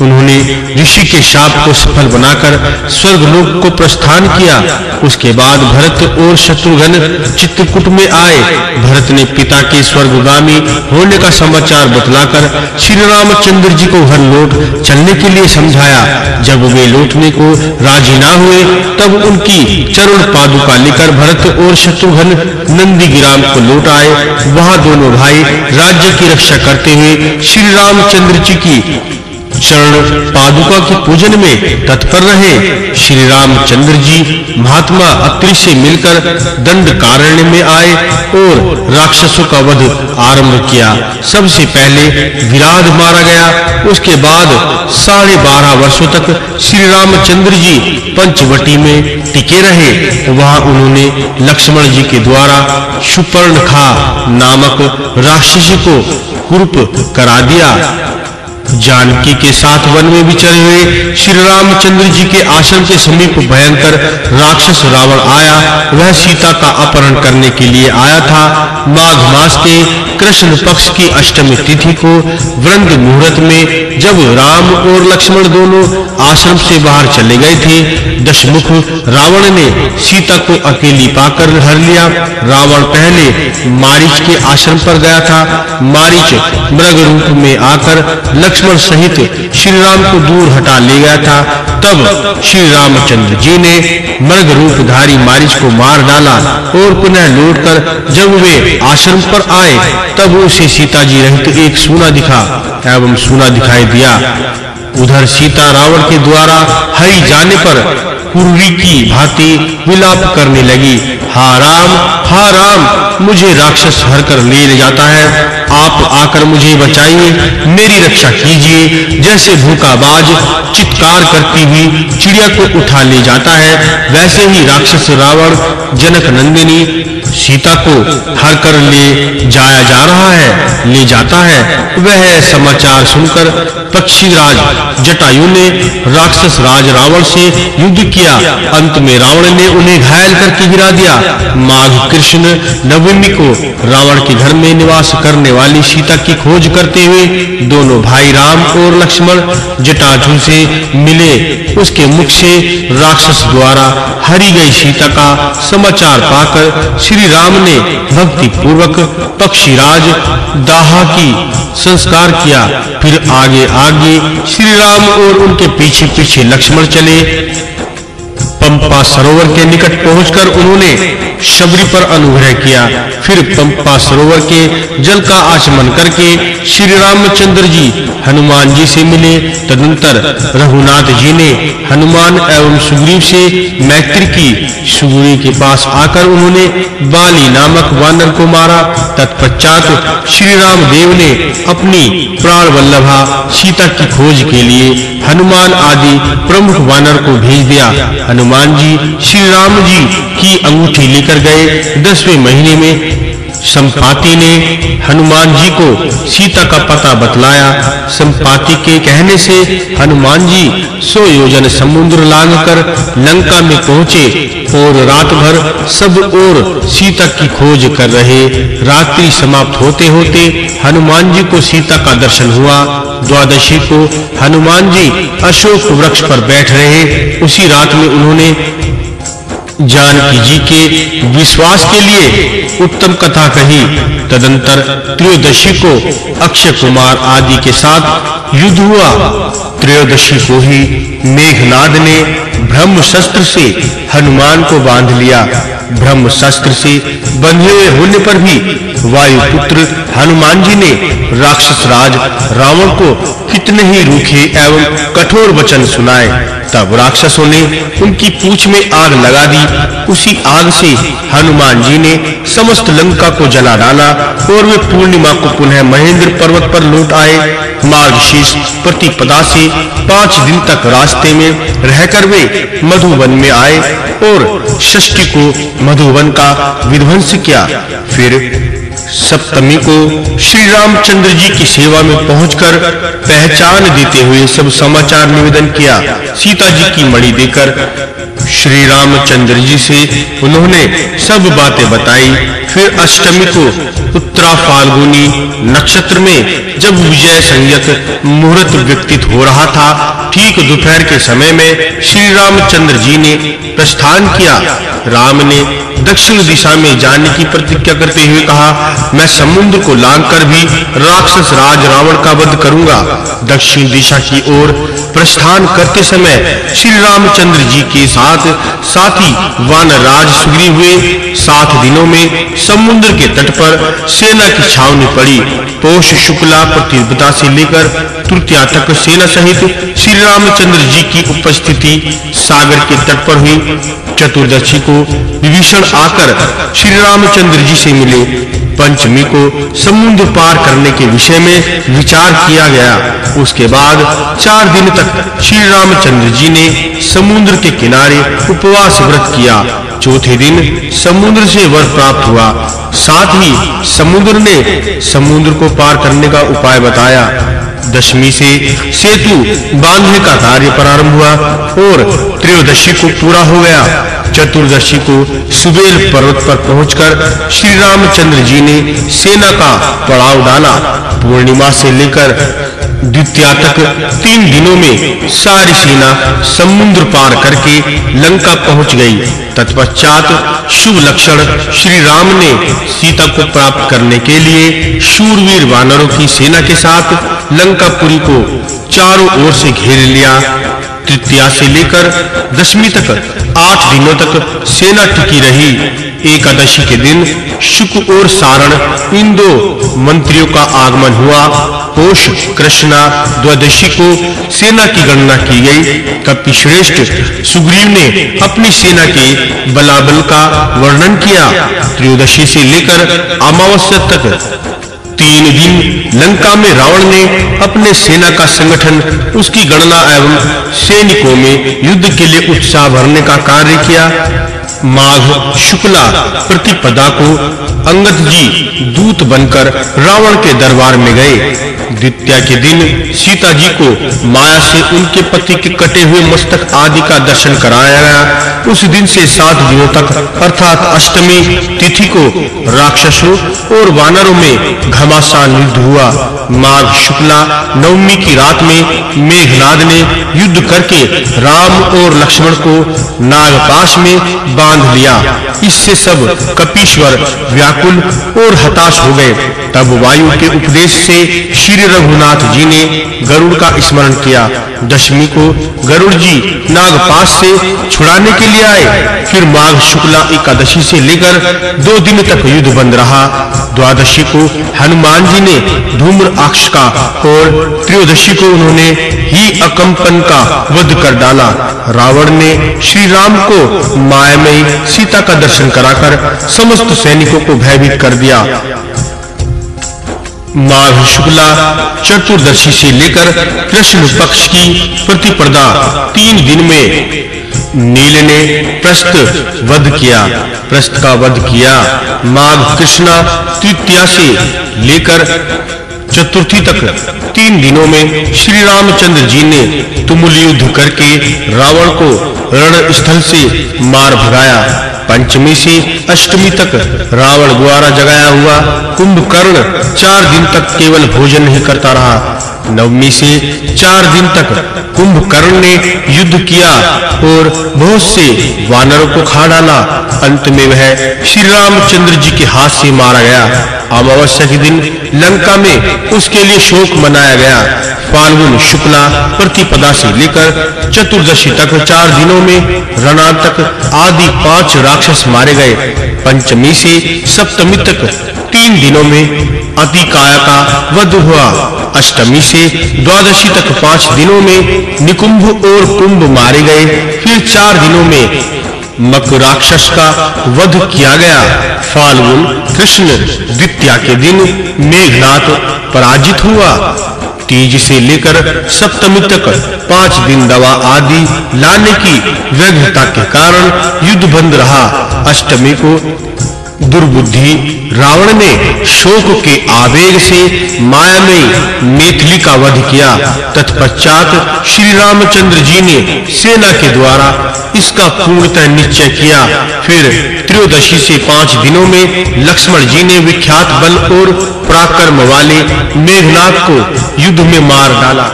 उन्होंने ऋषि के शाप को सफल बनाकर स्वर्गलोक को प्रस्थान किया। उसके बाद भरत और शत्रुघ्न चित्रकूट में आए। भरत ने पिता के स्वर्गगामी होने का समाचार बतलाकर श्री रामचंद्र जी को घर लौट चलने के लिए समझाया। जब वे लौटने को राज़ी ना हुए, तब उनकी चरण पादुका लेकर भरत और शत्रुघ्न नंदीग्राम को लौट आए। वहाँ दोनों भाई राज्य की रक्षा करते हुए श्री रामचंद्र जी की चरण पादुका के पूजन में तत्पर रहे श्री रामचंद्र जी महात्मा अत्रि से मिलकर दंड कारण्य में आए और राक्षसों का वध आरंभ किया। सबसे पहले विराध मारा गया। उसके बाद साढ़े बारह वर्षों तक श्री रामचंद्र जी पंचवटी में टिके रहे। वहाँ उन्होंने लक्ष्मण जी के द्वारा सुपर्णखा नामक राक्षसी को कुरूप करा दिया। जानकी के साथ वन में विचरे हुए श्री रामचंद्र जी के आश्रम के समीप भयंकर राक्षस रावण आया। वह सीता का अपहरण करने के लिए आया था। माघ मास के कृष्ण पक्ष की अष्टमी तिथि को वृंद मुहूर्त में जब राम और लक्ष्मण दोनों आश्रम से बाहर चले गए थे, दशमुख रावण ने सीता को अकेली पाकर हर लिया। रावण पहले मारीच के आश्रम पर गया था। मारीच मृग रूप में आकर लक्ष्मण सहित श्री राम को दूर हटा ले गया था। तब श्री रामचंद्र जी ने मृग रूपधारी मारीच को मार डाला और पुनः लौटकर जब वे आश्रम पर आए, तब उसे सीता जी रहित एक सूना दिखा एवं सूना दिखाई दिया। उधर सीता रावण के द्वारा हरी जाने पर पूर्वी की भांति विलाप करने लगी, हा राम हा राम, मुझे राक्षस हर कर ले जाता है। आप आकर मुझे बचाइए, मेरी रक्षा कीजिए। जैसे भूखा बाज चित्कार करती हुई चिड़िया को उठा ले जाता है, वैसे ही राक्षस रावण, जनक नंदिनी सीता को हर कर ले जाया जा रहा है, ले जाता है। वह समाचार सुनकर पक्षीराज जटायु ने राक्षस राज रावण से युद्ध किया। अंत में रावण ने उन्हें घायल करके गिरा दिया। माघ कृष्ण नवमी को रावण के घर में निवास करने वाली सीता की खोज करते हुए दोनों भाई राम और लक्ष्मण जटाजू से मिले। उसके मुख से राक्षस द्वारा हरी गई सीता का समाचार पाकर श्री राम ने भक्ति पूर्वक पक्षीराज, दाहा की संस्कार किया। फिर आगे आगे श्री राम और उनके पीछे पीछे लक्ष्मण चले। पंपा सरोवर के निकट पहुंचकर उन्होंने शबरी पर अनुग्रह किया। फिर पंपा सरोवर के जल का आचमन करके श्री रामचंद्र जी हनुमान जी से मिले। तदंतर रघुनाथ जी ने हनुमान एवं सुग्रीव से मैत्री की। सुग्रीव के पास आकर उन्होंने बाली नामक वानर को मारा। तत्पश्चात श्री राम देव ने अपनी प्राण वल्लभा सीता की खोज के लिए हनुमान आदि प्रमुख वानर को भेज दिया। हनुमान जी श्री राम जी की अंगूठी लेकर गए। दसवें महीने में संपाति ने हनुमान जी को सीता का पता बतलाया। संपाति के कहने से हनुमान जी सो योजन समुद्र लांघकर लंका में पहुँचे और रात भर सब ओर सीता की खोज कर रहे। रात्रि समाप्त होते होते हनुमान जी को सीता का दर्शन हुआ। द्वादशी को हनुमान जी अशोक वृक्ष पर बैठ रहे। उसी रात में उन्होंने जानकी जी के विश्वास के लिए उत्तम कथा कही। तदंतर त्रयोदशी को अक्षय कुमार आदि के साथ युद्ध हुआ। त्रयोदशी को ही मेघनाद ने ब्रह्म शस्त्र से हनुमान को बाँध लिया। ब्रह्म शस्त्र से बंधे हुए होने पर भी वायुपुत्र हनुमान जी ने राक्षस राज रावण को कितने ही रूखे एवं कठोर वचन सुनाए, तब राक्षसों ने उनकी पूछ में आग लगा दी। उसी आग से हनुमान जी ने समस्त लंका को जला डाला और वे पूर्णिमा को पुनः महेंद्र पर्वत पर लौट आए। मार्गशीर्ष प्रतिपदा से पाँच दिन तक रास्ते में रहकर वे मधुवन में आए और षष्ठी को मधुवन का विध्वंस किया। फिर सप्तमी को श्री रामचंद्र जी की सेवा में पहुंचकर पहचान देते हुए सब समाचार निवेदन किया। सीता जी की मणि देकर श्री रामचंद्र जी से उन्होंने सब बातें बताई। फिर अष्टमी को उत्तरा फाल्गुनी नक्षत्र में जब विजय संयत मुहूर्त व्यतीत हो रहा था, ठीक दोपहर के समय में श्री रामचंद्र जी ने प्रस्थान किया राम ने दक्षिण दिशा में जाने की प्रतिज्ञा करते हुए कहा, मैं समुद्र को लांघकर भी राक्षस राज रावण का वध करूँगा। दक्षिण दिशा की ओर प्रस्थान करते समय श्री रामचंद्र जी के साथ साथी वानर राज सुग्रीव हुए। सात दिनों में समुद्र के तट पर सेना की छावनी पड़ी। पोष शुक्ला प्रतिपदा से लेकर तृतीया तक सेना सहित श्री रामचंद्र जी की उपस्थिति सागर के तट पर हुई। चतुर्दशी को विभीषण आकर श्री रामचंद्र जी से मिले। पंचमी को समुद्र पार करने के विषय में विचार किया गया। उसके बाद चार दिन तक श्री रामचंद्र जी ने समुद्र के किनारे उपवास व्रत किया। चौथे दिन समुद्र से वर प्राप्त हुआ। साथ ही समुद्र ने समुद्र को पार करने का उपाय बताया। दशमी से सेतु बांधने का कार्य प्रारंभ हुआ और त्रयोदशी को पूरा हो गया। चतुर्दशी को सुबेल पर्वत पर पहुंचकर श्री रामचंद्र जी ने सेना का पड़ाव डाला। पूर्णिमा से लेकर द्वितीया तक तीन दिनों में सारी सेना समुद्र पार करके लंका पहुँच गई। तत्पश्चात शुभ लक्षण श्री राम ने सीता को प्राप्त करने के लिए शूरवीर वानरों की सेना के साथ लंकापुरी को चारों ओर से घेर लिया। तृतीया से लेकर दशमी तक आठ दिनों तक सेना टिकी रही। एकादशी के दिन शुक और सारण इन दो मंत्रियों का आगमन हुआ। पोष कृष्णा द्वादशी को सेना की गणना की गई। कपि श्रेष्ठ सुग्रीव ने अपनी सेना के बलाबल का वर्णन किया। त्रयोदशी से लेकर अमावस्या तक तीन दिन लंका में रावण ने अपने सेना का संगठन, उसकी गणना एवं सैनिकों में युद्ध के लिए उत्साह भरने का कार्य किया। माघ शुक्ला प्रतिपदा को अंगद जी दूत बनकर रावण के दरबार में गए। द्वितीया के दिन सीता जी को माया से उनके पति के कटे हुए मस्तक आदि का दर्शन कराया गया। उस दिन से सात दिनों तक, अर्थात अष्टमी तिथि को राक्षसों और वानरों में घमासान युद्ध हुआ। माघ शुक्ला नवमी की रात में मेघनाद ने युद्ध करके राम और लक्ष्मण को नागपाश में बाँध लिया। इससे सब कपीश्वर, व्याकुल और हताश हो गए। तब वायु के उपदेश से श्री रघुनाथ जी ने गरुड़ का स्मरण किया। दशमी को गरुड़ जी नागपाश से छुड़ाने के लिए आए। फिर माघ शुक्ला एकादशी से लेकर दो दिन तक युद्ध बंद रहा। द्वादशी को हनुमान जी ने धूम्र अक्ष का और त्रयोदशी को उन्होंने ही अकंपन का वध कर डाला। रावण ने श्री राम को मायामयी सीता का दर्शन कराकर समस्त सैनिकों को भयभीत कर दिया। माघ शुक्ला चतुर्दशी से लेकर कृष्ण पक्ष की प्रतिपदा तीन दिन में नील ने प्रस्त वध किया। प्रस्त का वध किया। माघ कृष्णा तृतीया से लेकर चतुर्थी तक तीन दिनों में श्री रामचंद्र जी ने तुमुल युद्ध करके रावण को रण स्थल से मार भगाया। पंचमी से अष्टमी तक रावण द्वारा जगाया हुआ कुंभकर्ण चार दिन तक केवल भोजन नहीं करता रहा। नवमी से चार दिन तक कुंभकर्ण ने युद्ध किया और बहुत से वानरों को खा डाला। अंत में वह श्री रामचंद्र जी के हाथ से मारा गया। अमावस्या के दिन लंका में उसके लिए शोक मनाया गया। फाल्गुन शुक्ला प्रतिपदा से लेकर चतुर्दशी तक चार दिनों में रणातक आदि पाँच राक्षस मारे गए। पंचमी से सप्तमी तक तीन दिनों में अतिकाया का वध हुआ। अष्टमी से द्वादशी तक पाँच दिनों में निकुंभ और कुंभ मारे गए। फिर चार दिनों में मक राक्षस का वध किया गया। फाल्गुन कृष्ण द्वितीया के दिन मेघनाथ पराजित हुआ। तीज से लेकर सप्तमी तक पाँच दिन दवा आदि लाने की व्यग्रता के कारण युद्ध बंद रहा। अष्टमी को दुर्बुद्धि रावण ने शोक के आवेग से माया में मेथली का वध किया। तत्पश्चात श्री रामचंद्र जी ने सेना के द्वारा इसका पूर्णतः निश्चय किया। फिर त्रयोदशी से पाँच दिनों में लक्ष्मण जी ने विख्यात बल और पराक्रम वाले मेघनाथ को युद्ध में मार डाला।